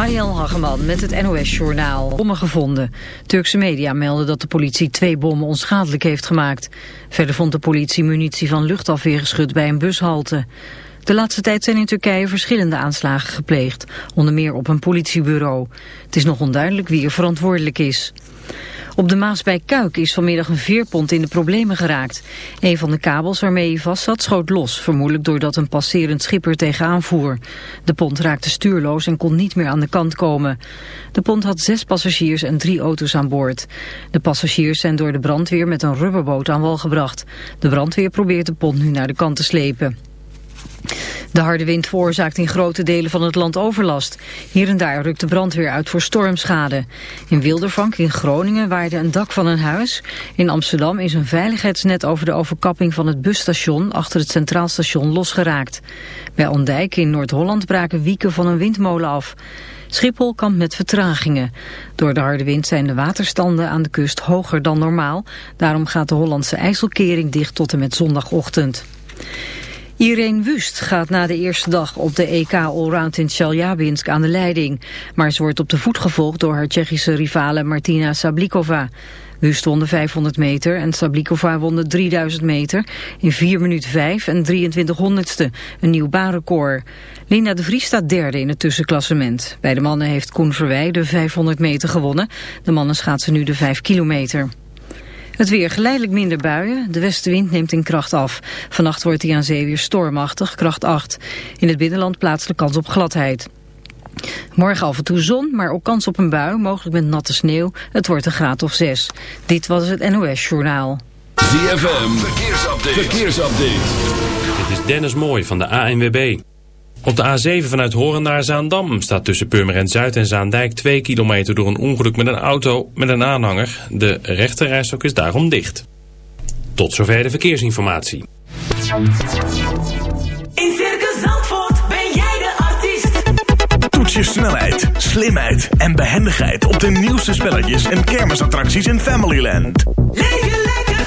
Mariel Hageman met het NOS-journaal. Bommen gevonden. Turkse media melden dat de politie twee bommen onschadelijk heeft gemaakt. Verder vond de politie munitie van luchtafweergeschut bij een bushalte. De laatste tijd zijn in Turkije verschillende aanslagen gepleegd. Onder meer op een politiebureau. Het is nog onduidelijk wie er verantwoordelijk is. Op de Maas bij Kuik is vanmiddag een veerpont in de problemen geraakt. Een van de kabels waarmee hij vast zat schoot los, vermoedelijk doordat een passerend schipper tegenaan voer. De pont raakte stuurloos en kon niet meer aan de kant komen. De pont had zes passagiers en drie auto's aan boord. De passagiers zijn door de brandweer met een rubberboot aan wal gebracht. De brandweer probeert de pont nu naar de kant te slepen. De harde wind veroorzaakt in grote delen van het land overlast. Hier en daar rukt de brandweer uit voor stormschade. In Wildervank in Groningen waarde een dak van een huis. In Amsterdam is een veiligheidsnet over de overkapping van het busstation achter het Centraal Station losgeraakt. Bij Ondijk in Noord-Holland braken wieken van een windmolen af. Schiphol kampt met vertragingen. Door de harde wind zijn de waterstanden aan de kust hoger dan normaal. Daarom gaat de Hollandse IJsselkering dicht tot en met zondagochtend. Irene Wust gaat na de eerste dag op de EK Allround in Chelyabinsk aan de leiding. Maar ze wordt op de voet gevolgd door haar Tsjechische rivale Martina Sablikova. Wust won de 500 meter en Sablikova won de 3000 meter in 4 minuten 5 en 23 honderdste, een nieuw baanrecord. Linda de Vries staat derde in het tussenklassement. Bij de mannen heeft Koen Verwij de 500 meter gewonnen. De mannen schaatsen nu de 5 kilometer. Het weer geleidelijk minder buien. De westenwind neemt in kracht af. Vannacht wordt hij aan zee weer stormachtig, kracht 8. In het binnenland plaatselijk kans op gladheid. Morgen af en toe zon, maar ook kans op een bui, mogelijk met natte sneeuw. Het wordt een graad of 6. Dit was het NOS Journaal. ZFM, verkeersupdate. verkeersupdate. Dit is Dennis Mooij van de ANWB. Op de A7 vanuit Horen naar Zaandam staat tussen Purmerend Zuid en Zaandijk 2 kilometer door een ongeluk met een auto met een aanhanger. De rechterrijstok is daarom dicht. Tot zover de verkeersinformatie. In Circus Zandvoort ben jij de artiest. Toets je snelheid, slimheid en behendigheid op de nieuwste spelletjes en kermisattracties in Familyland. Leef je lekker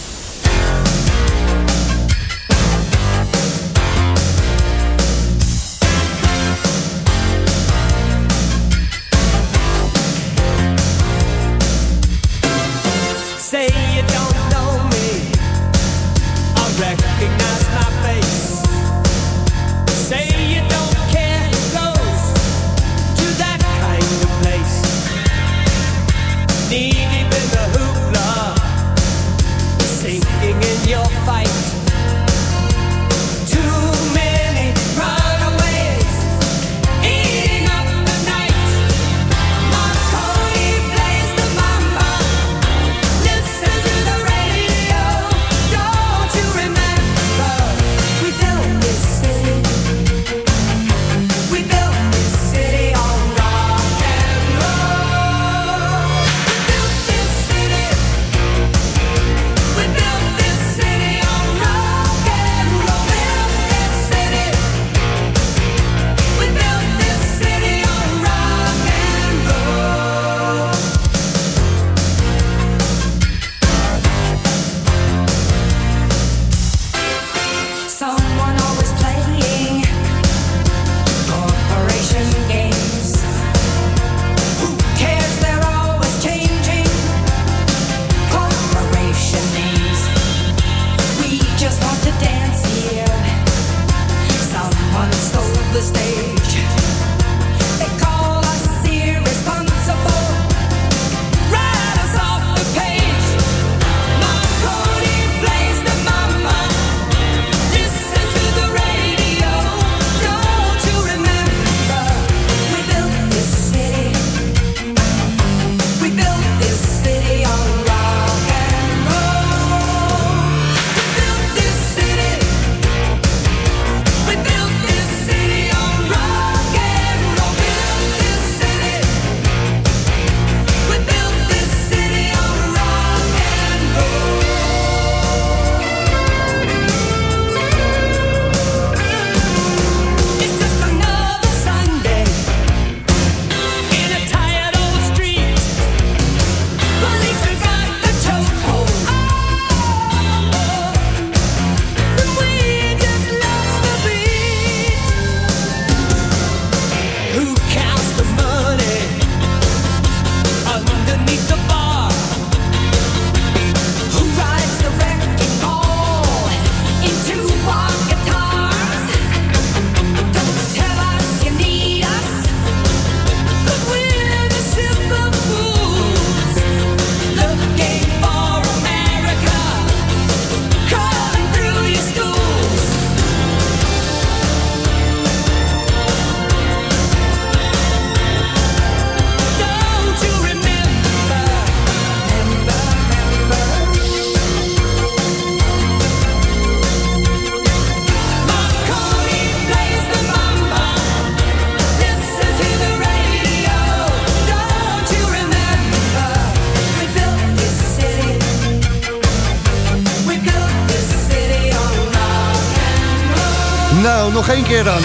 Keer dan.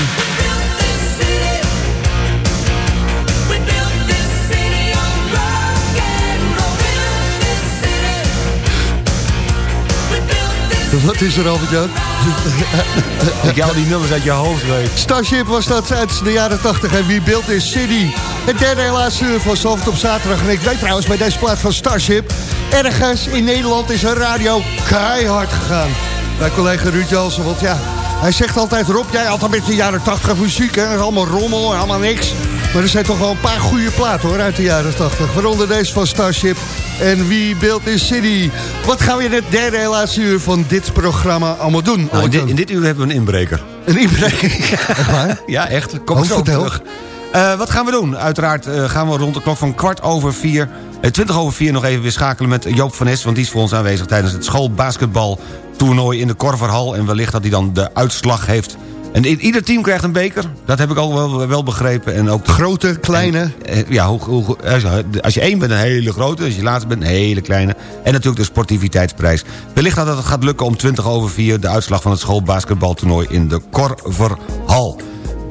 Wat is er, Albert-Jan? Dat je al die nummers uit je hoofd weet. Starship was dat uit de jaren 80 en wie built is City. Het derde en laatste uur van Zalvert op zaterdag. En ik weet trouwens bij deze plaat van Starship... ergens in Nederland is een radio keihard gegaan. Bij collega Ruud Jansen, want ja... Hij zegt altijd, Rob, jij altijd met de jaren 80 muziek, hè? Allemaal rommel, allemaal niks. Maar er zijn toch wel een paar goede platen, hoor, uit de jaren 80. Waaronder deze van Starship en wie built is City. Wat gaan we in het derde en laatste uur van dit programma allemaal doen? Nou, in, dit, Albert-Jan? in dit uur hebben we een inbreker. Een inbreng. Echt waar? Ja, echt. Kom Oh, zo terug. Eh, wat gaan we doen? Uiteraard eh, gaan we rond de klok van kwart over vier... eh, twintig over vier nog even weer schakelen met Joop van Nes... want die is voor ons aanwezig tijdens het schoolbasketbaltoernooi in de Korverhal... en wellicht dat hij dan de uitslag heeft. En ieder team krijgt een beker, dat heb ik al wel, wel begrepen. En ook Grote, kleine. eh, ja, hoe, hoe, als je- als je één bent, een hele grote. Als je laatste bent, een hele kleine. En natuurlijk de sportiviteitsprijs. Wellicht dat het gaat lukken om 20 over 4... de uitslag van het schoolbasketbaltoernooi in de Korverhal.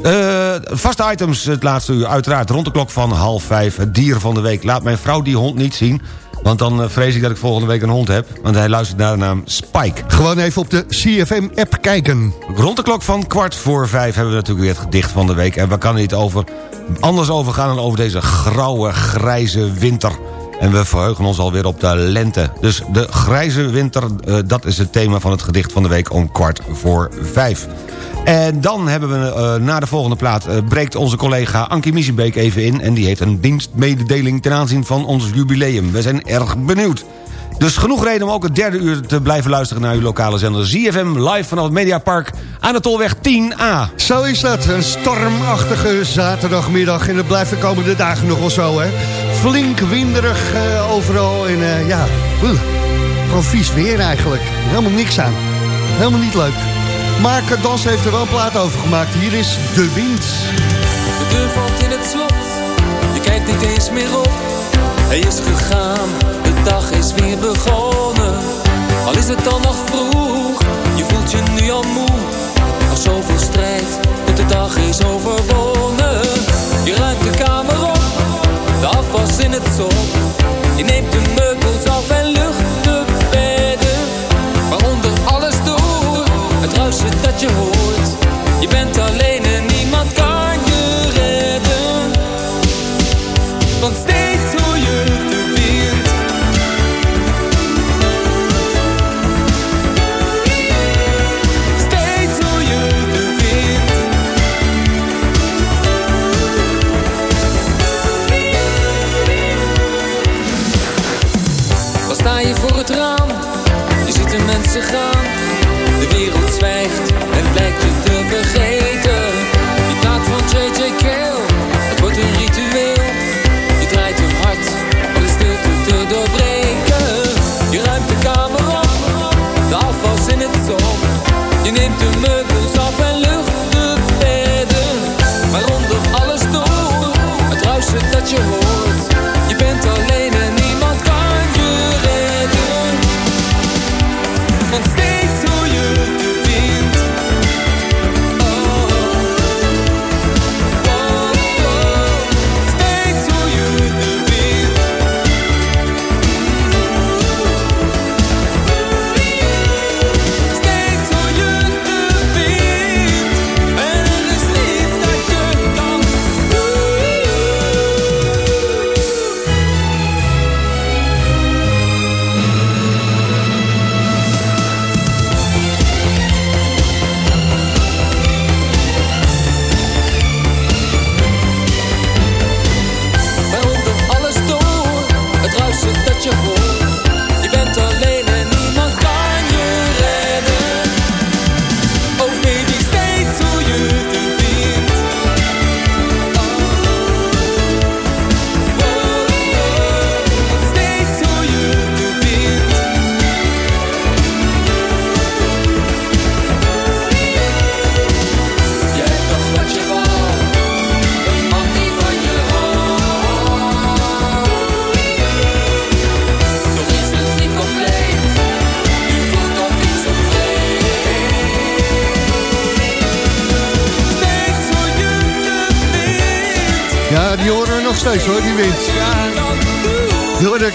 Eh, vaste items het laatste uur. Uiteraard rond de klok van half vijf. Het dier van de week. Laat mijn vrouw die hond niet zien. Want dan eh, vrees ik dat ik volgende week een hond heb. Want hij luistert naar de naam Spike. Gewoon even op de CFM-app kijken. Rond de klok van kwart voor vijf hebben we natuurlijk weer het gedicht van de week. En waar kan niet over, anders over gaan dan over deze grauwe, grijze winter. En we verheugen ons alweer op de lente. Dus de grijze winter, eh, dat is het thema van het gedicht van de week om kwart voor vijf. En dan hebben we eh, na de volgende plaat... eh, breekt onze collega Ankie Miesenbeek even in... en die heeft een dienstmededeling ten aanzien van ons jubileum. We zijn erg benieuwd. Dus genoeg reden om ook het derde uur te blijven luisteren... naar uw lokale zender ZFM live vanaf het Mediapark aan de Tolweg 10A. Zo is dat, een stormachtige zaterdagmiddag. En dat blijft de komende dagen nog wel zo, hè. Flink winderig eh, overal en ja, oeh, gewoon vies weer eigenlijk. Helemaal niks aan. Helemaal niet leuk. Maar Dans heeft er wel een plaat over gemaakt. Hier is De Wind. De deur valt in het slot, je kijkt niet eens meer op. Hij is gegaan, de dag is weer begonnen. Al is het dan nog vroeg, je voelt je nu al moe. Nog zoveel strijd, de dag is overwonnen. Je ruimt de kamer op, de afwas in het zon. Je neemt de to touch your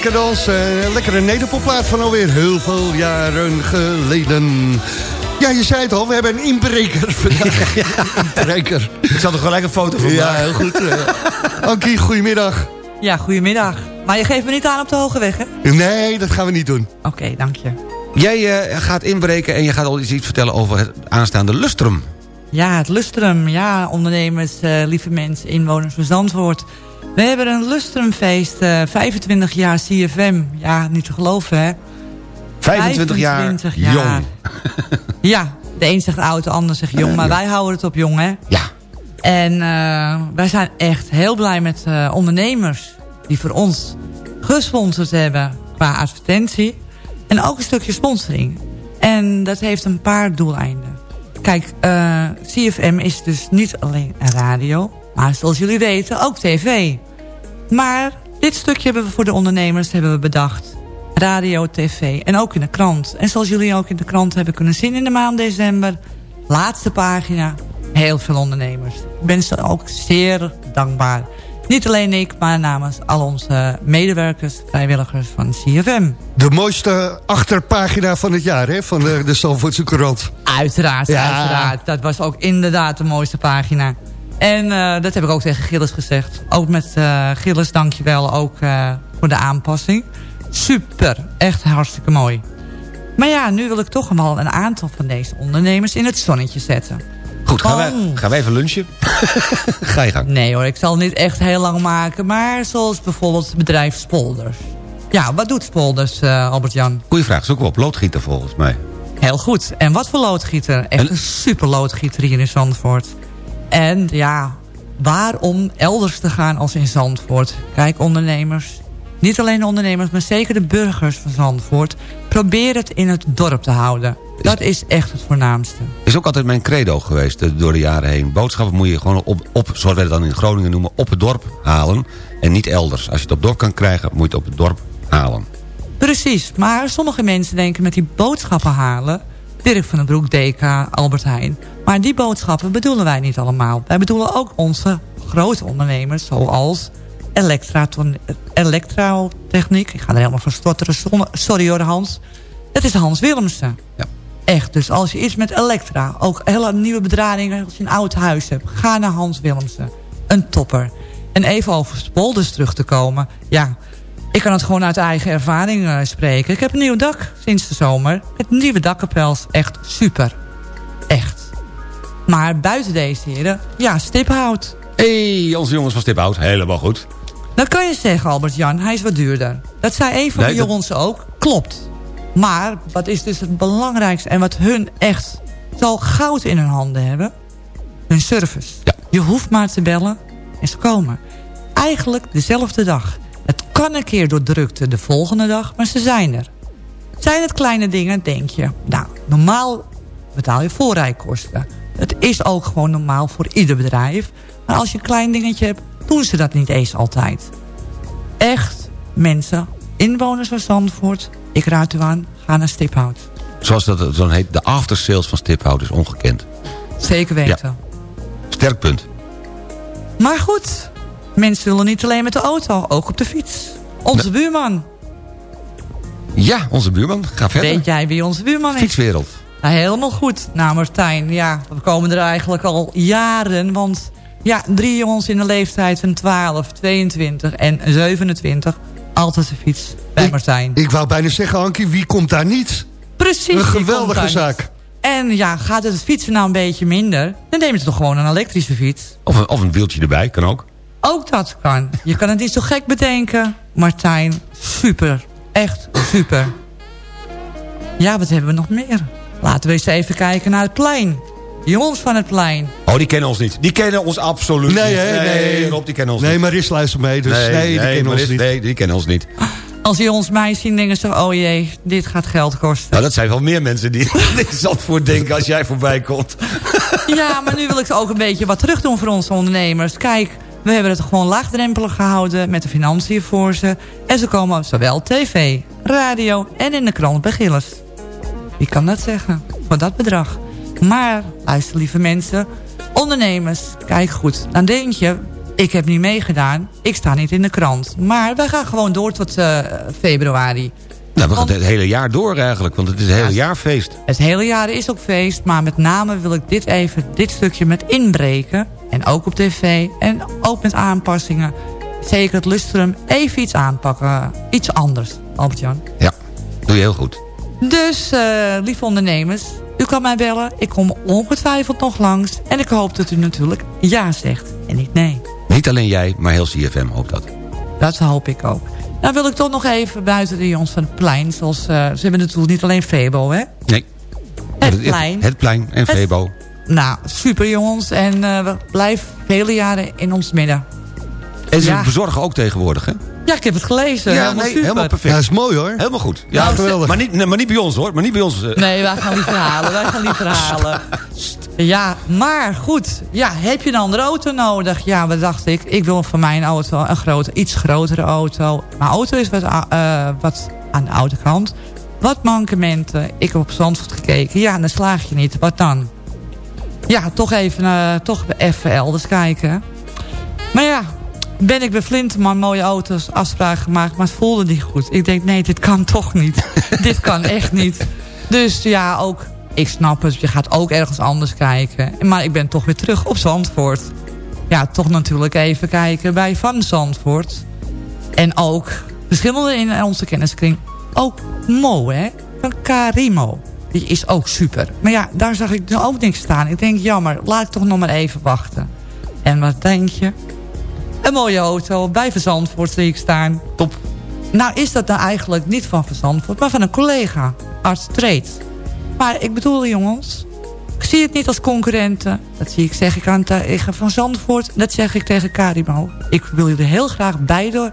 Cadans, uh, lekkere nederpopplaat van alweer heel veel jaren geleden. Ja, je zei het al, we hebben een inbreker vandaag. inbreker. Ik zal er gelijk een foto van Ja, maken. heel goed. eh. Ankie, goedemiddag. Ja, goedemiddag. Maar je geeft me niet aan op de Hoge Weg, hè? Nee, dat gaan we niet doen. Oké, dank je. Jij eh, gaat inbreken en je gaat al iets iets vertellen over het aanstaande lustrum. Ja, het Lustrum. Ja, ondernemers, eh, lieve mensen, inwoners van Zandvoort. We hebben een Lustrumfeest, eh 25 jaar CFM. Ja, niet te geloven, hè? 25 jaar 25 jaar. jong. Ja, de een zegt oud, de ander zegt jong. Maar wij houden het op jong, hè? Ja. En eh, wij zijn echt heel blij met eh, ondernemers... die voor ons gesponsord hebben qua advertentie. En ook een stukje sponsoring. En dat heeft een paar doeleinden. Kijk, eh, CFM is dus niet alleen een radio... maar zoals jullie weten ook tv. Maar dit stukje hebben we voor de ondernemers hebben we bedacht. Radio, tv en ook in de krant. En zoals jullie ook in de krant hebben kunnen zien in de maand december... laatste pagina, heel veel ondernemers. Ik ben ze ook zeer dankbaar. Niet alleen ik, maar namens al onze medewerkers, vrijwilligers van CFM. De mooiste achterpagina van het jaar, hè? Van de, de Zalvoortse Courant. Uiteraard, Ja. uiteraard. Dat was ook inderdaad de mooiste pagina. En eh, dat heb ik ook tegen Gilles gezegd. Ook met eh Gilles, dankjewel ook eh, voor de aanpassing. Super, echt hartstikke mooi. Maar ja, nu wil ik toch wel een aantal van deze ondernemers in het zonnetje zetten. Goed, gaan wij, Oh. gaan wij even lunchen? Ga je gang. Nee hoor, ik zal het niet echt heel lang maken. Maar zoals bijvoorbeeld het bedrijf Spolders. Ja, wat doet Spolders, Albert-Jan? Goeie vraag, zoeken we op loodgieter volgens mij. Heel goed. En wat voor loodgieter? Echt En- een super loodgieter hier in Zandvoort. En ja, waarom elders te gaan als in Zandvoort? Kijk, ondernemers. Niet alleen de ondernemers, maar zeker de burgers van Zandvoort. Probeer het in het dorp te houden. Dat is echt het voornaamste. Is ook altijd mijn credo geweest eh, door de jaren heen. Boodschappen moet je gewoon op, op, zoals wij het dan in Groningen noemen, op het dorp halen. En niet elders. Als je het op dorp kan krijgen, moet je het op het dorp halen. Precies, maar sommige mensen denken met die boodschappen halen... Dirk van den Broek, DK, Albert Heijn. Maar die boodschappen bedoelen wij niet allemaal. Wij bedoelen ook onze grote ondernemers, zoals elektrotechniek. Ik ga er helemaal van stotteren. Sorry hoor, Hans. Dat is Hans Willemsen. Ja. Echt, dus als je iets met elektra, ook hele nieuwe bedradingen... als je een oud huis hebt, ga naar Hans Willemsen. Een topper. En even over spolders terug te komen. Ja, ik kan het gewoon uit eigen ervaring eh, spreken. Ik heb een nieuw dak sinds de zomer. Het nieuwe dakkapels, echt super. Echt. Maar buiten deze heren, ja, stiphout. Hé, hey, onze jongens van Stiphout, helemaal goed. Dat kan je zeggen, Albert-Jan, hij is wat duurder. Dat zei een van Nee, de dat- jongens ook. Klopt. Maar wat is dus het belangrijkste en wat hun echt zal goud in hun handen hebben? Hun service. Ja. Je hoeft maar te bellen en ze komen. Eigenlijk dezelfde dag. Kan een keer door drukte de volgende dag, maar ze zijn er. Zijn het kleine dingen, denk je. Nou, normaal betaal je voorrijkosten. Het is ook gewoon normaal voor ieder bedrijf. Maar als je een klein dingetje hebt, doen ze dat niet eens altijd. Echt, mensen, inwoners van Zandvoort, ik raad u aan, ga naar Stiphout. Zoals dat dan heet, de aftersales van Stiphout is ongekend. Zeker weten. Sterk punt. Maar goed, mensen willen niet alleen met de auto, ook op de fiets. Onze buurman. Ja, onze buurman, ga verder. Weet jij wie onze buurman is? Fietswereld. Nou, helemaal goed. Nou, Martijn, ja, we komen er eigenlijk al jaren. Want ja, drie jongens in de leeftijd van 12, 22 en 27. Altijd een fiets bij Ik- Martijn. Ik wou bijna zeggen, Ankie, wie komt daar niet? Precies. Een geweldige zaak. niet. En ja, gaat het fietsen nou een beetje minder... dan neem je toch gewoon een elektrische fiets. Of een, of een wieltje erbij, kan ook. Ook dat kan. Je kan het niet zo gek bedenken. Martijn, super. Echt super. Ja, wat hebben we nog meer? Laten we eens even kijken naar het plein. De jongens van het plein. Oh, die kennen ons niet. Die kennen ons absoluut Nee, niet. hè? Nee. Rob, die kennen ons Nee, niet. Maris luistert mee, dus nee, die kennen ons dit- niet. Nee, die kennen ons niet. Als die ons mij zien, denken ze... oh jee, dit gaat geld kosten. Nou, dat zijn wel meer mensen die in Zandvoort denken als jij voorbij komt. Ja, maar nu wil ik ook een beetje wat terug doen voor onze ondernemers. Kijk, we hebben het gewoon laagdrempelig gehouden met de financiën voor ze. En ze komen zowel tv, radio en in de krant bij Gilles. Wie kan dat zeggen? Voor dat bedrag. Maar, luister lieve mensen, ondernemers, kijk goed. Dan denk je, ik heb niet meegedaan. Ik sta niet in de krant. Maar wij gaan gewoon door tot eh, februari. Nou, we gaan het hele jaar door eigenlijk, want het is een hele jaar feest. Het hele jaar is ook feest, maar met name wil ik dit even, dit stukje met inbreken. En ook op tv en ook met aanpassingen. Zeker het lustrum even iets aanpakken. Iets anders, Albert-Jan. Ja, doe je heel goed. Dus, eh, lieve ondernemers, u kan mij bellen. Ik kom ongetwijfeld nog langs. En ik hoop dat u natuurlijk ja zegt en niet nee. Niet alleen jij, maar heel CFM hoopt dat. Dat hoop ik ook. Nou wil ik toch nog even buiten de jongens van het plein. Zoals, eh, ze hebben natuurlijk niet alleen Febo, hè? Nee. Het plein. Het plein en Het- Febo. Nou, super jongens. En eh, we blijven vele jaren in ons midden. En ze Ja. bezorgen ook tegenwoordig, hè? Ja, ik heb het gelezen. helemaal nee, helemaal perfect. Ja, dat is mooi hoor. Helemaal goed. Ja, geweldig. Maar niet, nee, maar niet bij ons, hoor. Maar niet bij ons. eh. Nee, wij gaan niet verhalen. Wij gaan niet verhalen. Ja, maar goed. Ja, heb je een andere auto nodig? Ja, wat dacht ik? Ik wil van mijn auto een grote, iets grotere auto. Mijn auto is wat, eh, wat aan de oude kant. Wat mankementen. Ik heb op Zandvoort gekeken. Ja, dan slaag je niet. Wat dan? Ja, toch even, eh, toch even elders kijken. Maar ja, ben ik bij Flinteman mooie auto's afspraken gemaakt, maar het voelde niet goed. Ik denk, nee, dit kan toch niet. dit kan echt niet. Dus ja, ook, ik snap het, je gaat ook ergens anders kijken. Maar ik ben toch weer terug op Zandvoort. Ja, toch natuurlijk even kijken bij Van Zandvoort. En ook verschillende in onze kenniskring. Ook Mo, hè, van Karimo. Die is ook super. Maar ja, daar zag ik nu ook niks staan. Ik denk, jammer, laat ik toch nog maar even wachten. En wat denk je? Een mooie auto, bij Verzandvoort zie ik staan. Top. Nou is dat nou eigenlijk niet van Verzandvoort, maar van een collega. Arts Treet. Maar ik bedoel jongens, ik zie het niet als concurrenten. Dat zie ik, zeg ik aan tegen Van Zandvoort. Dat zeg ik tegen Karimo. Ik wil jullie heel graag beide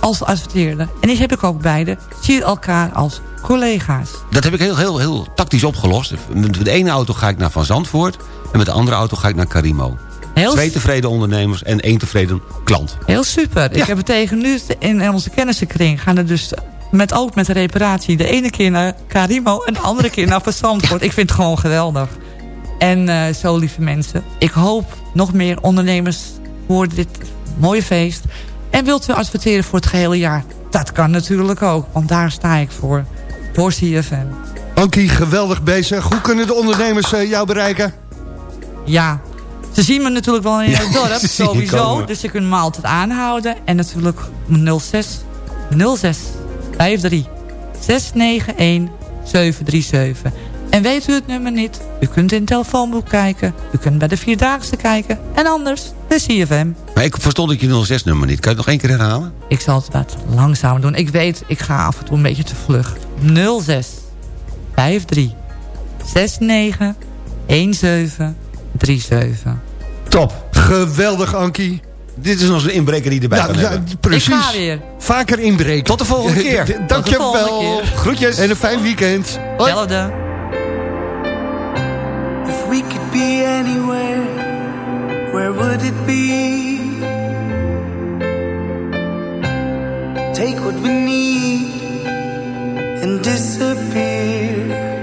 als adverteerder. En die heb ik ook beide. Zie elkaar als collega's. Dat heb ik heel, heel, heel tactisch opgelost. Met de ene auto ga ik naar Van Zandvoort... en met de andere auto ga ik naar Carimo. Heel Twee tevreden ondernemers en één tevreden klant. Heel super. Ik heb het tegen nu in onze kennissenkring gaan er dus met, ook met de reparatie. De ene keer naar Karimo en de andere keer naar Verzandvoort. Ik vind het gewoon geweldig. En eh, zo lieve mensen. Ik hoop nog meer ondernemers voor dit mooie feest. En wilt u adverteren voor het gehele jaar? Dat kan natuurlijk ook, want daar sta ik voor. Voor CFM. Ankie, geweldig bezig. Hoe kunnen de ondernemers eh, jou bereiken? Ja, ze zien me natuurlijk wel in het dorp, sowieso. Dus ze kunnen me altijd aanhouden. En natuurlijk 06 06 53 691 737. En weet u het nummer niet? U kunt in het telefoonboek kijken. U kunt bij de Vierdaagse kijken. En anders de CFM. Maar ik verstond ik je 06-nummer niet. Kan je het nog één keer herhalen? Ik zal het wat langzamer doen. Ik weet, ik ga af en toe een beetje te vlug. 06 53 69 17 37. Top. Geweldig, Ankie. Dit is nog zo'n inbreker die erbij Ja, kan ja, hebben. precies. Ik ga weer. Vaker inbreken. Tot de volgende keer. Dankjewel. Groetjes. En een fijn weekend. Hoi. Hetzelfde. Be anywhere, where would it be? Take what we need and disappear.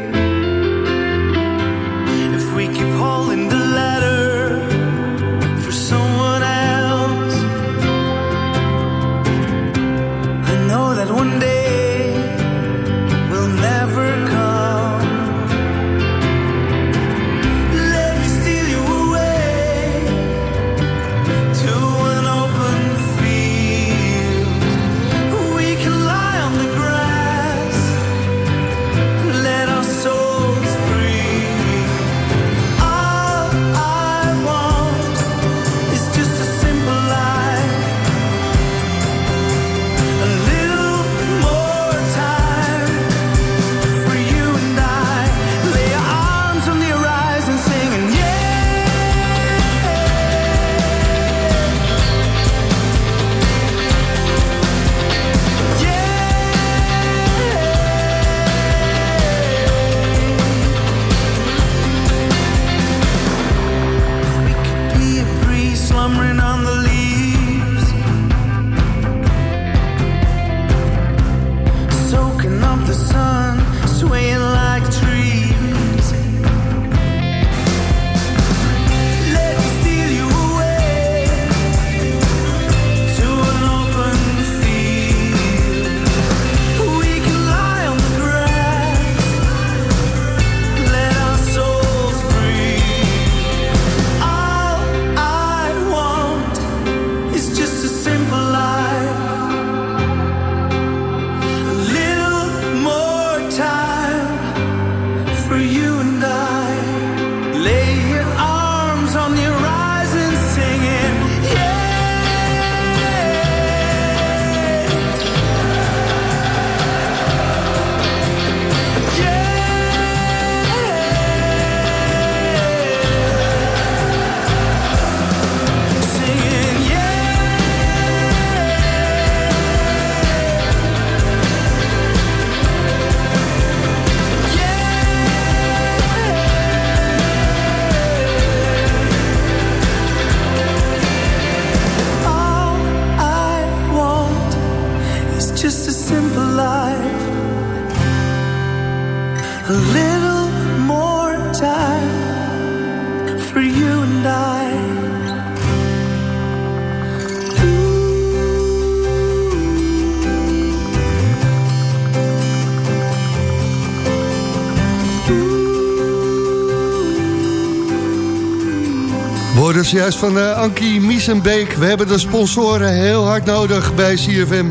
Worden ze juist van uh, Ankie Miesenbeek. We hebben de sponsoren heel hard nodig bij CFM.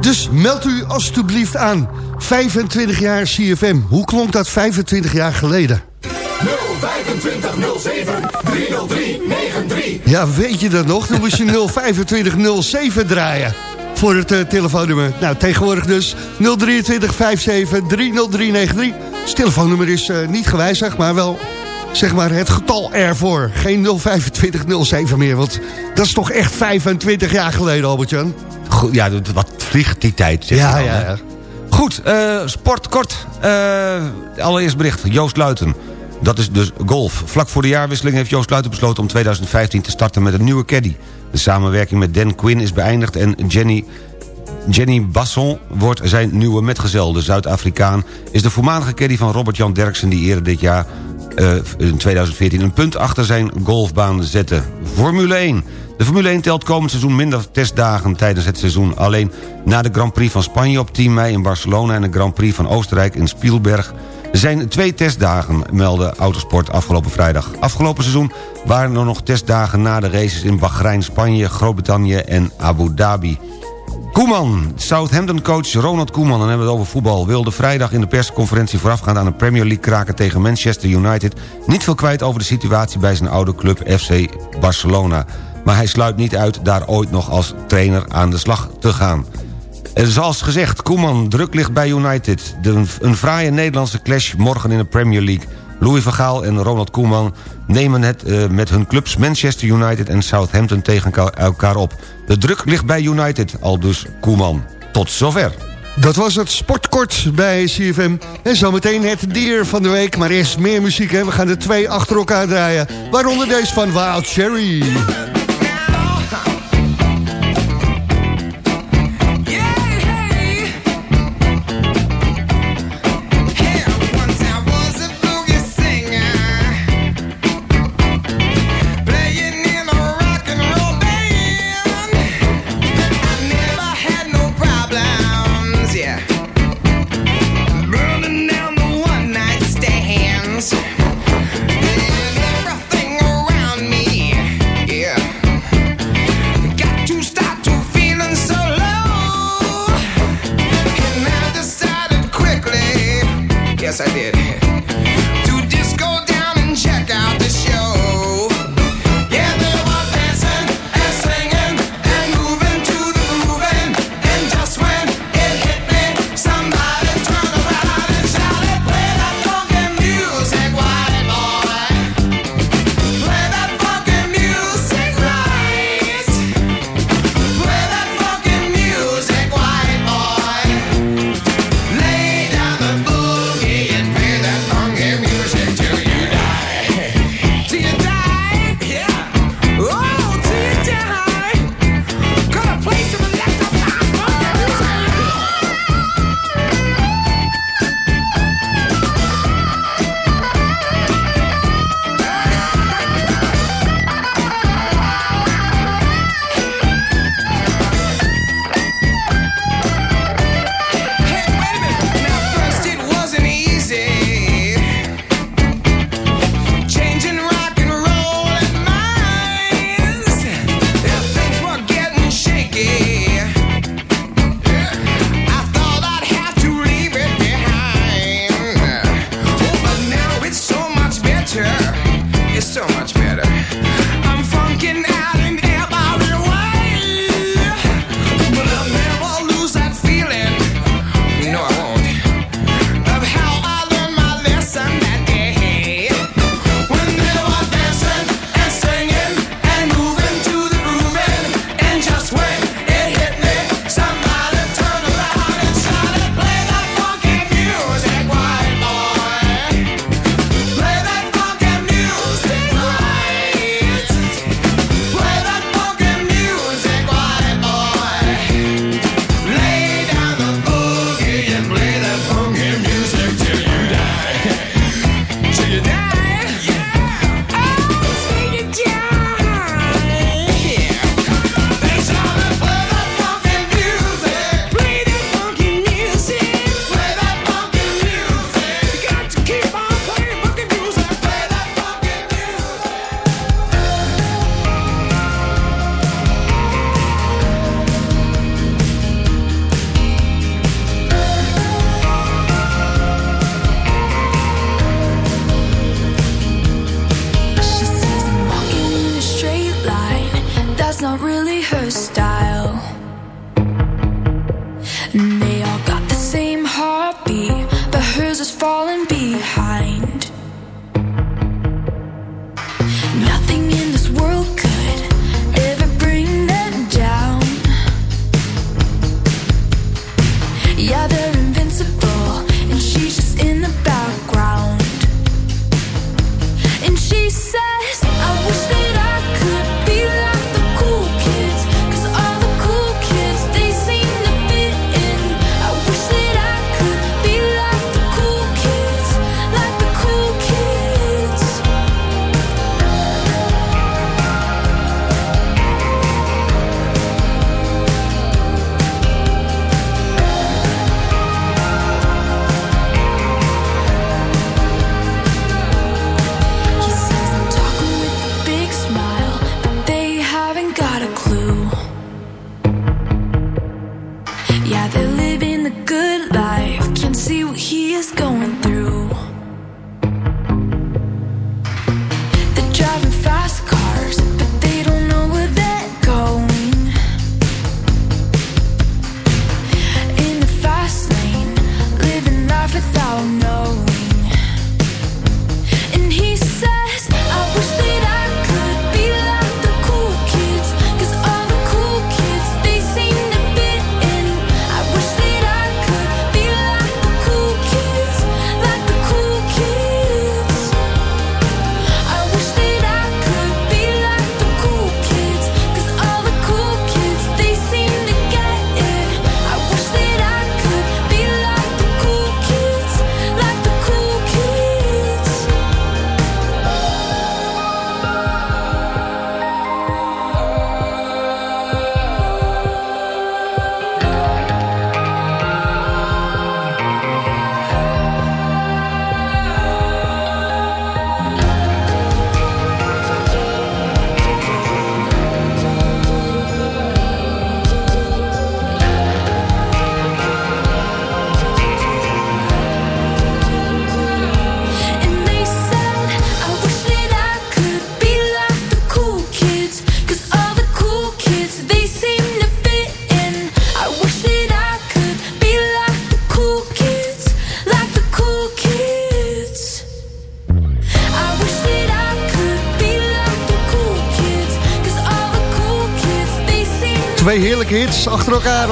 Dus meld u alstublieft aan. 25 jaar CFM. Hoe klonk dat 25 jaar geleden? 025 07 303 93. Ja, weet je dat nog? Toen moest je 025 07 draaien. Voor het uh, telefoonnummer. Nou, tegenwoordig dus 023 57 30393. Het telefoonnummer is uh, niet gewijzigd, maar wel zeg maar het getal ervoor. Geen 02507 meer, want dat is toch echt 25 jaar geleden, Albert-Jan? Goed, ja, wat vliegt die tijd, zeg Ja, dan, ja. Goed, eh, sport kort. Eh, allereerst bericht, Joost Luiten. Dat is dus golf. Vlak voor de jaarwisseling heeft Joost Luiten besloten om 2015 te starten met een nieuwe caddy. De samenwerking met Dan Quinn is beëindigd en Jenny... Jenny Basson wordt zijn nieuwe metgezel. De Zuid-Afrikaan is de voormalige caddy van Robert-Jan Derksen... die eerder dit jaar in 2014 een punt achter zijn golfbaan zette. Formule 1. De Formule 1 telt komend seizoen minder testdagen tijdens het seizoen. Alleen na de Grand Prix van Spanje op 10 mei in Barcelona... en de Grand Prix van Oostenrijk in Spielberg... zijn twee testdagen, meldde Autosport afgelopen vrijdag. Afgelopen seizoen waren er nog testdagen na de races in Bahrein, Spanje... Groot-Brittannië en Abu Dhabi. Koeman, Southampton-coach Ronald Koeman... en hebben we het over voetbal... wilde vrijdag in de persconferentie voorafgaand aan de Premier League kraken tegen Manchester United... niet veel kwijt over de situatie bij zijn oude club FC Barcelona. Maar hij sluit niet uit daar ooit nog als trainer aan de slag te gaan. Zoals gezegd, Koeman druk ligt bij United. Een fraaie Nederlandse clash morgen in de Premier League. Louis van Gaal en Ronald Koeman nemen het eh, met hun clubs Manchester United en Southampton tegen elka- elkaar op. De druk ligt bij United, al dus Koeman. Tot zover. Dat was het sportkort bij CFM. En zometeen het dier van de week. Maar eerst meer muziek, hè. We gaan er twee achter elkaar draaien. Waaronder deze van Wild Cherry.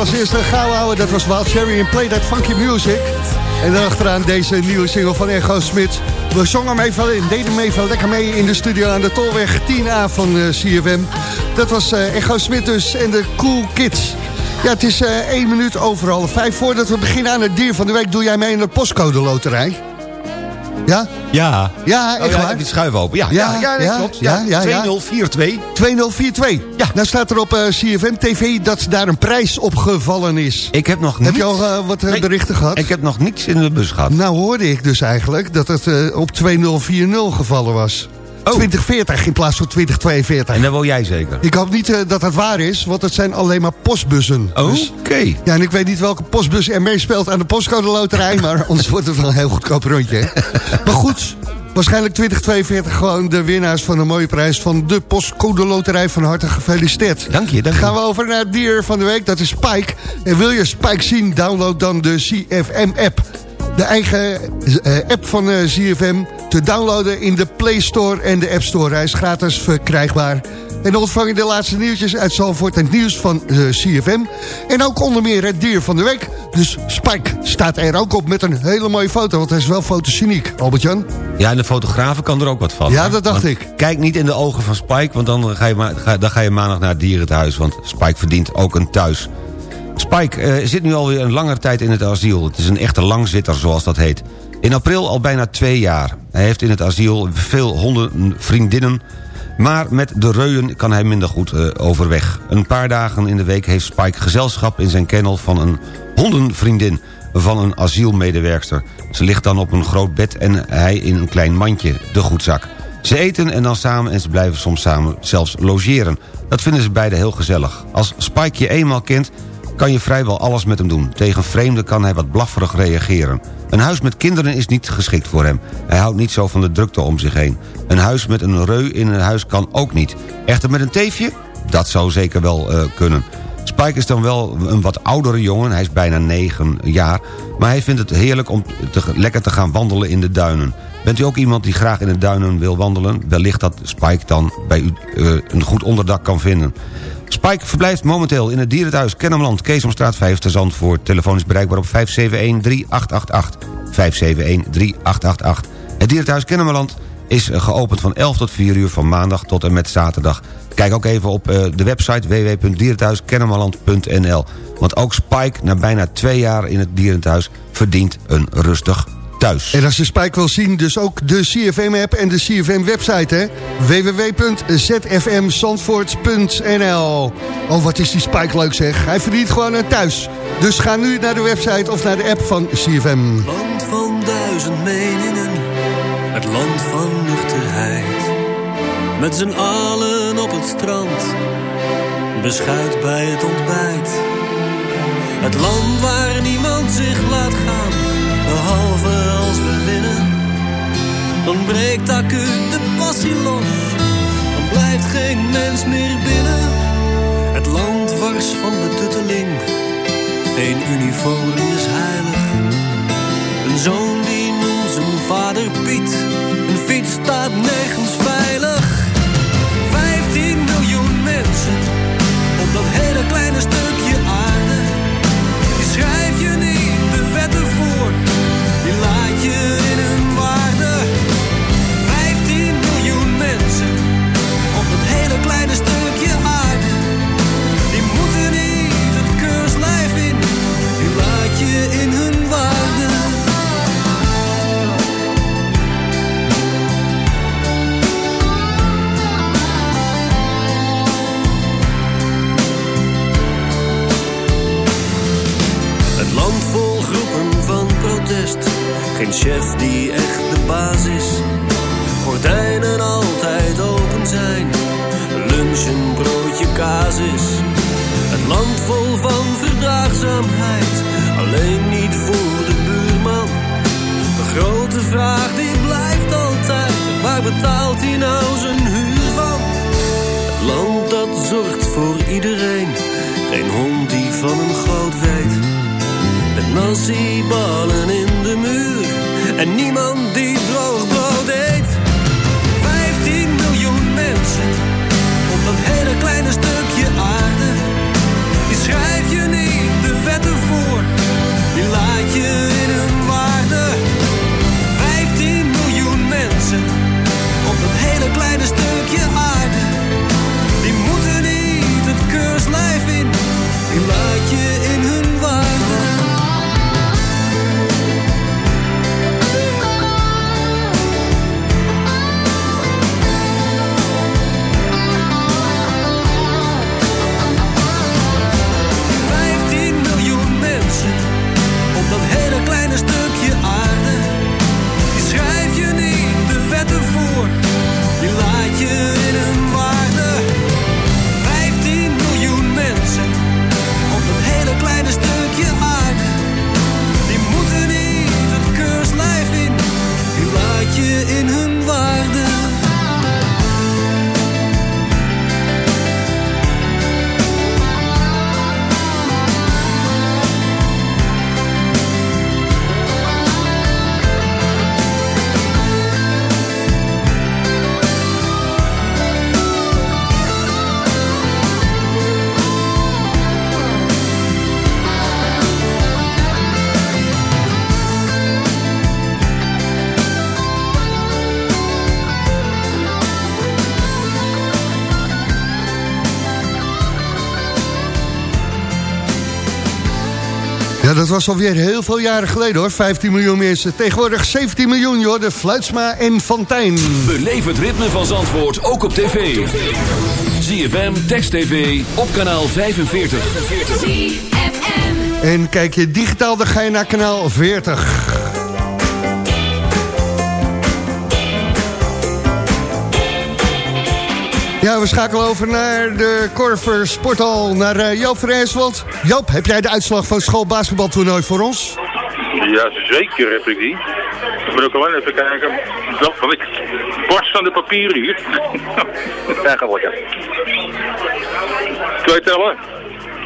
Als eerste gauw houden, dat was Wild Cherry en Play That Funky Music. En daarachteraan deze nieuwe single van Echo Smit. We zongen hem even in, deden hem even lekker mee in de studio aan de Tolweg 10A van eh, CFM. Dat was eh, Echo Smit dus en de Cool Kids. Ja, het is eh één minuut over half vijf. Voordat we beginnen aan het dier van de week... doe jij mee in de postcode loterij. Ja? Ja. Ja, echt Oh, ja, waar? Die schuif open. Ja, ja, ja, nee, klopt. Ja, 2042. 2042. Ja. Nou staat er op eh, CFM TV dat daar een prijs opgevallen is. Ik heb nog Heb niet... je al eh, wat eh, Nee, berichten gehad? Ik heb nog niets in de bus gehad. Nou hoorde ik dus eigenlijk dat het eh, op 2040 gevallen was. 2040 in plaats van 2042. Oh. En dat wil jij zeker? Ik hoop niet eh, dat dat waar is, want het zijn alleen maar postbussen. Oh, Dus- Oké. ja, en ik weet niet welke postbus er meespeelt aan de postcode loterij... maar anders wordt het wel een heel goedkoop rondje. hè. maar goed, waarschijnlijk 2042 gewoon de winnaars van een mooie prijs... van de postcode loterij van harte gefeliciteerd. Dank je, dank je. Gaan we over naar het dier van de week, dat is Spike. En wil je Spike zien, download dan de CFM-app. De eigen eh, app van eh, CFM te downloaden in de Play Store en de App Store. Hij is gratis verkrijgbaar. En dan ontvang je de laatste nieuwtjes uit Zalvoort en het nieuws van eh, CFM. En ook onder meer het dier van de week. Dus Spike staat er ook op met een hele mooie foto. Want hij is wel fotogeniek, Albert-Jan. Ja, en de fotografen kan er ook wat van. Ja, hè? dat dacht Want ik. Kijk niet in de ogen van Spike, want dan ga je, dan ga je maandag naar het dierenhuis. Want Spike verdient ook een thuis. Spike eh, zit nu alweer een langere tijd in het asiel. Het is een echte langzitter, zoals dat heet. In april al bijna twee jaar. Hij heeft in het asiel veel hondenvriendinnen... maar met de reuien kan hij minder goed eh, overweg. Een paar dagen in de week heeft Spike gezelschap in zijn kennel... van een hondenvriendin van een asielmedewerkster. Ze ligt dan op een groot bed en hij in een klein mandje, de goedzak. Ze eten en dan samen en ze blijven soms samen zelfs logeren. Dat vinden ze beiden heel gezellig. Als Spike je eenmaal kent, kan je vrijwel alles met hem doen. Tegen vreemden kan hij wat blafferig reageren. Een huis met kinderen is niet geschikt voor hem. Hij houdt niet zo van de drukte om zich heen. Een huis met een reu in een huis kan ook niet. Echter met een teefje? Dat zou zeker wel eh, kunnen. Spike is dan wel een wat oudere jongen, hij is bijna 9 jaar... maar hij vindt het heerlijk om lekker te gaan wandelen in de duinen. Bent u ook iemand die graag in de duinen wil wandelen? Wellicht dat Spike dan bij u eh, een goed onderdak kan vinden. Spike verblijft momenteel in het dierenthuis Kennemerland... Keesomstraat 5 te Zandvoort. Telefoon is bereikbaar op 571-3888. 571-3888. Het dierenthuis Kennemerland is eh, geopend van 11 tot 4 uur van maandag tot en met zaterdag. Kijk ook even op eh, de website www.dierenthuiskennemerland.nl. Want ook Spike, na bijna twee jaar in het dierenthuis... verdient een rustig thuis. En als je Spike wil zien, dus ook de CFM-app en de CFM-website, hè? www.zfmzandvoort.nl Oh, wat is die Spike leuk, zeg. Hij verdient gewoon een thuis. Dus ga nu naar de website of naar de app van CFM. Land van duizend meningen, het land van nuchterheid. Met z'n allen op het strand, beschuit bij het ontbijt. Het land waar niemand zich laat gaan, behalve als we winnen. Dan breekt acuut de passie los, dan blijft geen mens meer binnen. Het land wars van betutteling, geen uniform is heilig. Een zoon die noemt zijn vader Piet. Een fiets staat nergens veilig. 15 miljoen mensen op dat hele kleine stukje was alweer heel veel jaren geleden hoor. 15 miljoen mensen. Tegenwoordig 17 miljoen joh. De Fluitsma en Fontijn. Beleef het ritme van Zandvoort ook op tv. ZFM, Text TV, op kanaal 45. En kijk je digitaal, dan ga je naar kanaal 40. Ja, we schakelen over naar de Corver Sporthal, naar uh, Joop Verhees. Want Joop, heb jij de uitslag van het schoolbasketbaltoernooi voor ons? Ja, zeker heb ik die. Ik moet ook alleen even kijken. Wel, van ik barst aan de papieren hier. Daar gaan we Twee tellen.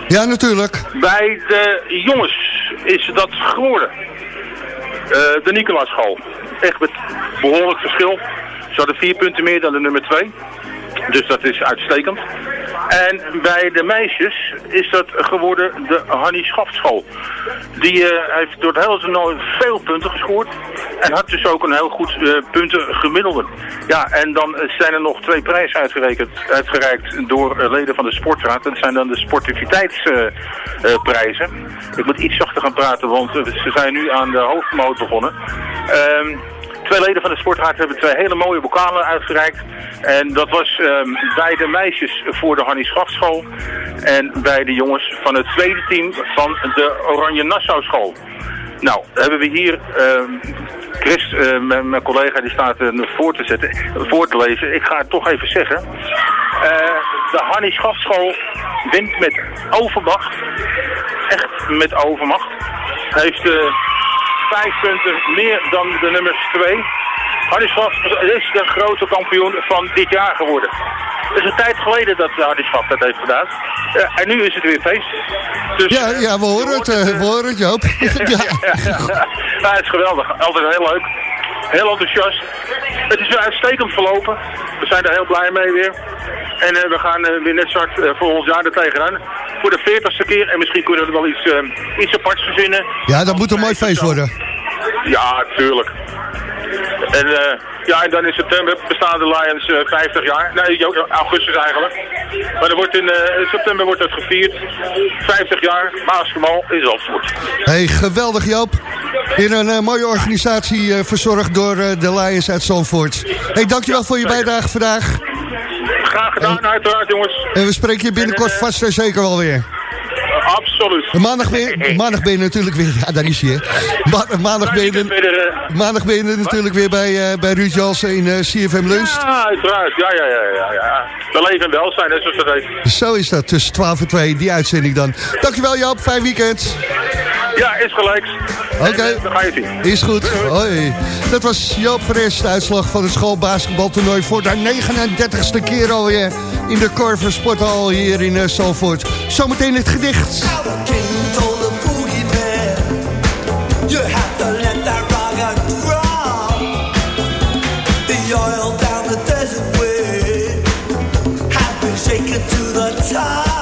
Ja, natuurlijk. Bij de jongens is dat geworden. Eh, de Nicolaaschool. Echt met behoorlijk verschil. Ze hadden vier punten meer dan de nummer twee. Dus dat is uitstekend. En bij de meisjes is dat geworden de Hannie Schaftschool. Die eh, heeft door het hele toernooi veel punten gescoord. En had dus ook een heel goed eh, punten gemiddelde. Ja, en dan eh, zijn er nog twee prijzen uitgereikt door leden van de sportraad. Dat zijn dan de sportiviteitsprijzen. Ik moet iets zachter gaan praten, want ze zijn nu aan de hoofdmoot begonnen. Ehm, Leden van de sportraad hebben twee hele mooie bokalen uitgereikt. En dat was ehm, bij de meisjes voor de Hannie Schaftschool. En bij de jongens van het tweede team van de Oranje Nassau School. Nou, hebben we hier ehm, Chris, eh, mijn, collega, die staat eh, voor te zetten, voor te lezen. Ik ga het toch even zeggen. Eh, de Hannie Schaftschool wint met overmacht. Echt met overmacht. Heeft eh, vijf punten meer dan de nummers twee. Hannie Schaf is de grote kampioen van dit jaar geworden. Het is een tijd geleden dat Hannie Schaf dat heeft gedaan. Eh, en nu is het weer feest. Dus, Ja, ja, we horen het, eh, we horen het, Joop. ja. ja, het is geweldig. Altijd heel leuk. Heel enthousiast. Het is weer uitstekend verlopen. We zijn er heel blij mee weer. En eh, we gaan eh, weer net hard eh, volgend jaar er tegenaan. Voor de veertigste keer. En misschien kunnen we er wel iets, iets aparts verzinnen. ja, dat moet een mooi feest worden. Ja, tuurlijk. En, eh, ja, en dan in september bestaan de Lions eh, 50 jaar. Nee, augustus eigenlijk. Maar er wordt in, eh, in september wordt dat gevierd. 50 jaar basketbal in Zandvoort. Hey, geweldig Joop. In een mooie organisatie verzorgd door de Lions uit Zandvoort. Hey, dankjewel voor je bijdrage vandaag. Graag gedaan, uiteraard jongens. En we spreken je binnenkort En, vast en zeker wel weer. Absoluut. Maandag ben, maandag ben je natuurlijk weer... Ja, daar is hij, hè. Maandag, ben je, eh, maandag ben je natuurlijk weer bij, eh, bij Ruud Jansen in eh, CFM Lunch. Ja, uiteraard. Ja, ja, ja, ja, ja. We leven en welzijn, hè, zoals dat heet. Zo is dat, tussen 12 en 2, die uitzending dan. Dankjewel Joop, fijn weekend. Ja, is gelijk. Oké. Dan ga je zien. Is goed. Hoi. Dat was Joop Fres, de uitslag van het schoolbasketbaltoernooi... voor de 39ste keer alweer in de Corver Sporthal hier in Zalvoort. Zometeen het gedicht. You have to let that rock drop. The oil down the desert way has been shaken to the top.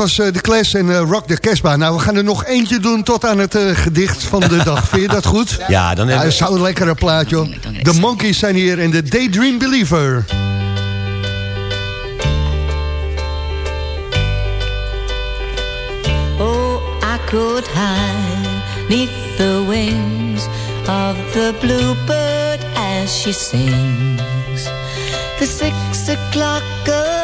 Was eh, de Clash en eh, Rock de Casbah. Nou, we gaan er nog eentje doen tot aan het eh, gedicht van de dag. Vind je dat goed? Ja, dan hebben dat is zo'n lekkere plaat, joh. De Monkeys zijn hier en de Daydream Believer. Oh, I could hide neath the wings of the bluebird as she sings. The six o'clock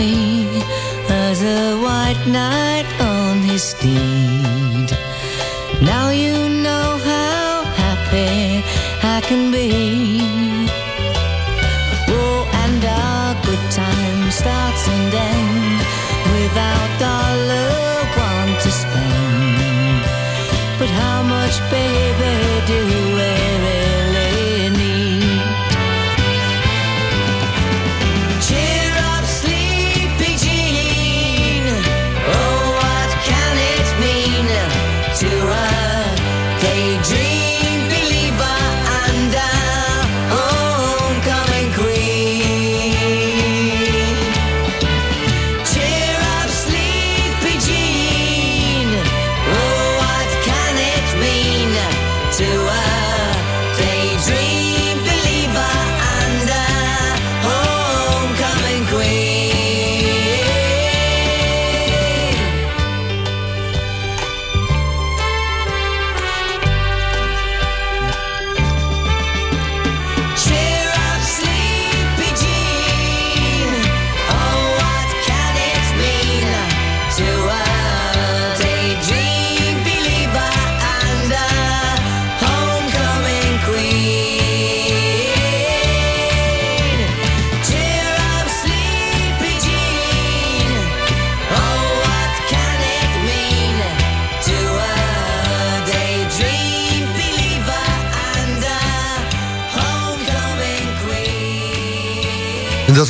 Me as a white knight on his steed. Now you know how happy I can be.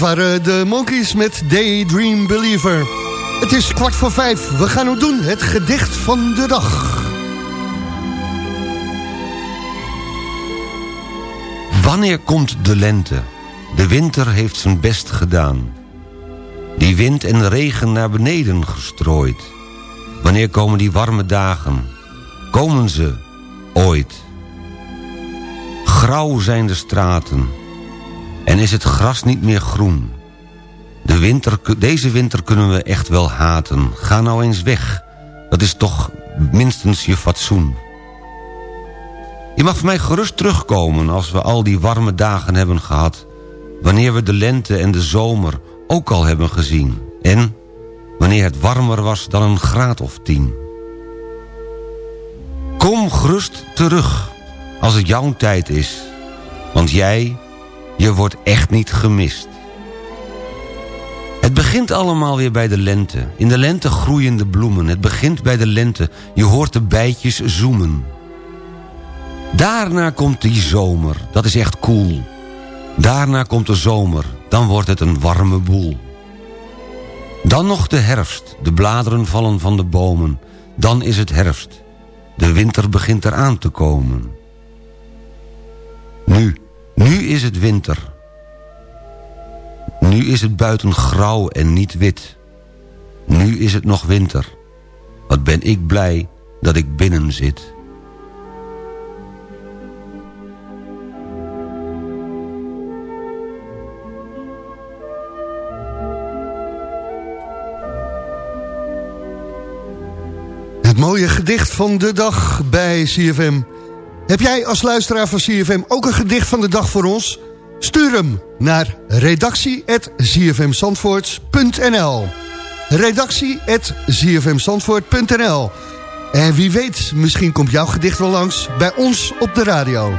Waren de Monkeys met Daydream Believer. Het is kwart voor vijf. We gaan het doen. Het gedicht van de dag. Wanneer komt de lente? De winter heeft zijn best gedaan. Die wind en regen naar beneden gestrooid. Wanneer komen die warme dagen? Komen ze ooit? Grauw zijn de straten. En is het gras niet meer groen. De winter, deze winter kunnen we echt wel haten. Ga nou eens weg. Dat is toch minstens je fatsoen. Je mag voor mij gerust terugkomen als we al die warme dagen hebben gehad. Wanneer we de lente en de zomer ook al hebben gezien. En wanneer het warmer was dan een graad of tien. Kom gerust terug als het jouw tijd is. Want jij, je wordt echt niet gemist. Het begint allemaal weer bij de lente. In de lente groeien de bloemen. Het begint bij de lente. Je hoort de bijtjes zoemen. Daarna komt die zomer. Dat is echt cool. Daarna komt de zomer. Dan wordt het een warme boel. Dan nog de herfst. De bladeren vallen van de bomen. Dan is het herfst. De winter begint eraan te komen. Nu, nu is het winter. Nu is het buiten grauw en niet wit. Nu is het nog winter. Wat ben ik blij dat ik binnen zit. Het mooie gedicht van de dag bij CFM. Heb jij als luisteraar van CFM ook een gedicht van de dag voor ons? Stuur hem naar redactie.zfmzandvoorts.nl redactie.zfmzandvoort.nl En wie weet, misschien komt jouw gedicht wel langs bij ons op de radio.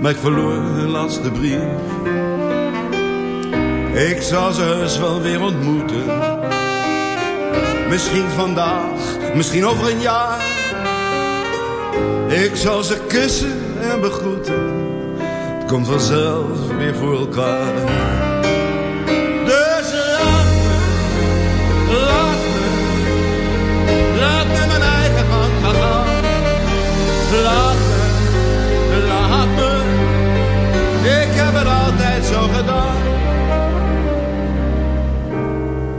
Maar ik verloor hun laatste brief. Ik zal ze heus wel weer ontmoeten. Misschien vandaag, misschien over een jaar. Ik zal ze kussen en begroeten. Het komt vanzelf weer voor elkaar.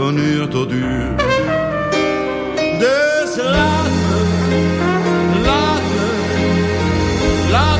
van uur tot uur. Dus laat me, laat me, laat me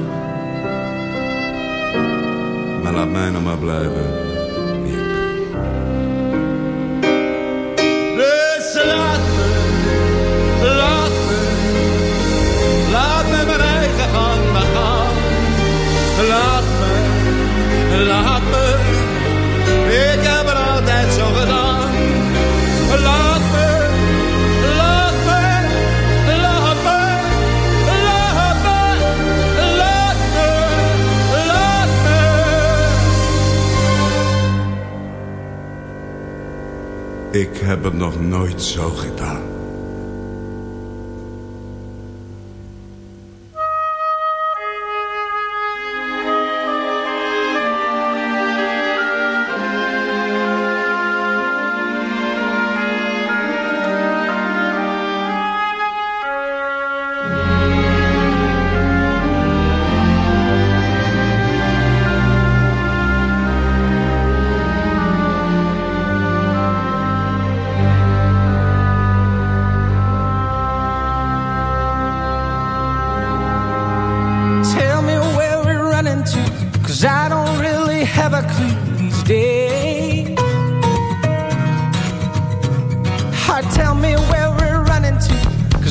Laat mij nog maar blijven. Dus laat me, laat me, laat me mijn eigen gang maar gaan. Laat me, laat me, Ik heb het nog nooit zo gedaan.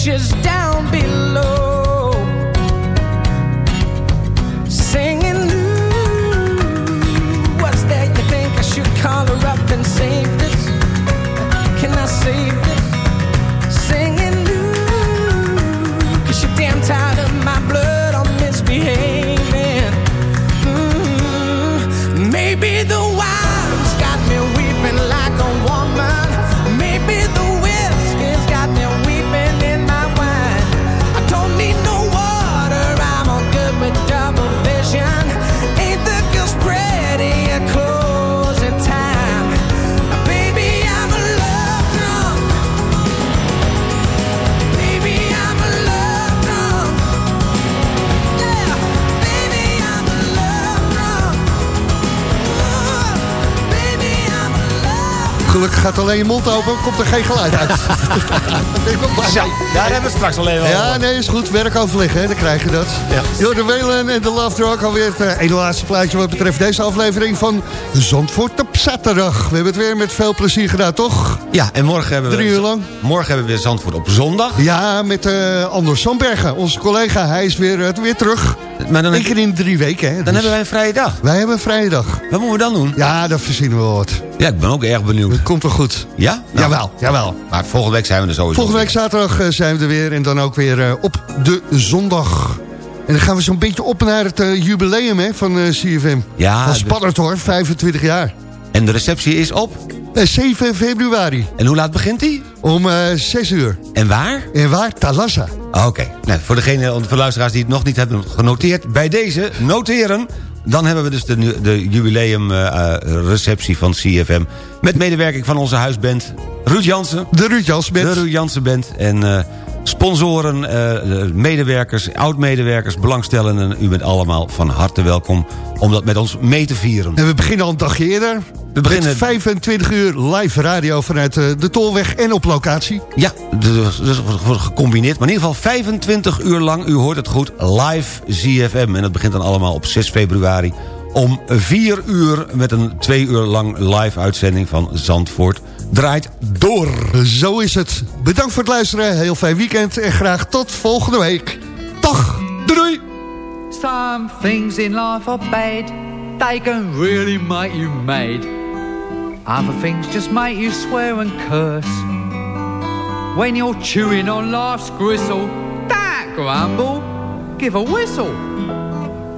pushes down. Gaat alleen je mond open, komt er geen geluid uit. Zo, daar hebben we straks alleen wel Ja, nee, is goed. Werkoverleg, hè, dan krijg je dat. Ja. Jordan Welen en de Love Drug alweer het eh, ene laatste plaatje wat betreft deze aflevering van Zandvoort op zaterdag. We hebben het weer met veel plezier gedaan, toch? Ja, en morgen hebben we... Drie uur lang. Morgen hebben we weer Zandvoort op zondag. Ja, met eh, Anders Sandbergen, onze collega. Hij is weer, eh, weer terug. Maar dan, Eén keer in drie weken, hè. dan Dus hebben wij een vrije dag. Wij hebben een vrije dag. Wat moeten we dan doen? Ja, dat verzinnen we wel wat. Ja, ik ben ook erg benieuwd. Het komt wel goed. Ja? Nou, Jawel, jawel. Maar volgende week zijn we er sowieso. Volgende week zaterdag eh, zijn we er weer. En dan ook weer eh, op de zondag. En dan gaan we zo'n beetje op naar het eh, jubileum hè, van CFM. Ja, Dat is de- spannend hoor, 25 jaar. En de receptie is op. Eh, 7 februari. En hoe laat begint die? Om eh 6 uur. En waar? En waar? Talassa. Oké. Nou, voor degene, voor de luisteraars die het nog niet hebben genoteerd. Bij deze, noteren. Dan hebben we dus de, de jubileum eh, eh, receptie van CFM. Met medewerking van onze huisband Ruud Jansen. De Ruud Jans De Ruud Jansen Band. En eh, sponsoren, eh, medewerkers, oud-medewerkers, belangstellenden. U bent allemaal van harte welkom om dat met ons mee te vieren. En we beginnen al een dagje eerder. We beginnen- Met 25 uur live radio vanuit eh, de Tolweg en op locatie. Ja, dus, dus gecombineerd. Maar in ieder geval 25 uur lang, u hoort het goed, live ZFM. En dat begint dan allemaal op 6 februari om 4 uur... met een 2 uur lang live uitzending van Zandvoort draait door. Zo is het. Bedankt voor het luisteren. Heel fijn weekend. En graag tot volgende week. Dag. Doei. Some things in life are bad. They can really make you mad. Other things just make you swear and curse. When you're chewing on life's gristle, don't grumble, give a whistle.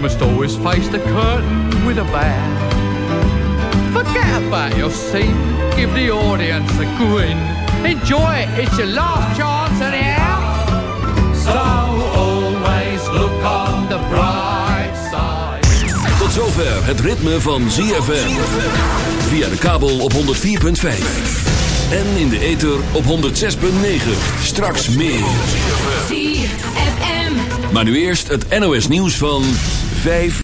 must always face the curtain with a bow. Forget about your scene, give the audience a grin. Enjoy it, it's your last chance anyhow. So always look on the bright side. Tot zover het ritme van ZFM. Via de kabel op 104.5. En in de ether op 106.9. Straks meer. ZFM. Maar nu eerst het NOS nieuws van 5